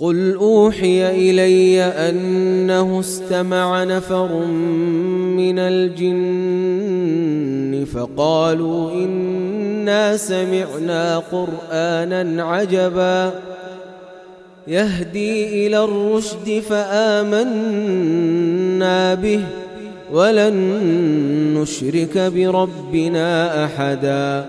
قل اوحي الي انه استمع نفر من الجن فقالوا انا سمعنا قرانا عجبا يهدي إلى الرشد فامنا به ولن نشرك بربنا احدا